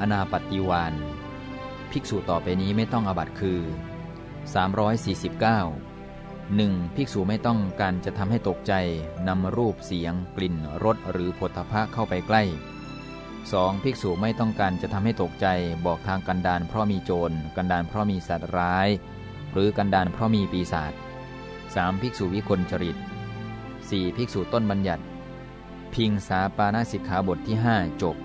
อนาปฏิวานภิกษุต่อไปนี้ไม่ต้องอบัตคือ 349 1. ภิกษุไม่ต้องการจะทำให้ตกใจนำรูปเสียง กลิ่นรสหรือผลพะเข้าไปใกล้ 2. ภิกษุไม่ต้องการจะทำให้ตกใจบอกทางกันดานเพราะมีโจร กันดานเพราะมีสัตว์ร้าย หรือกันดานเพราะมีปีศาจ 3. ภิกษุวิคลจริต 4. ภิกษุต้นบัญญัติ พิงสาปานาสิกขาบทที่ 5 จบ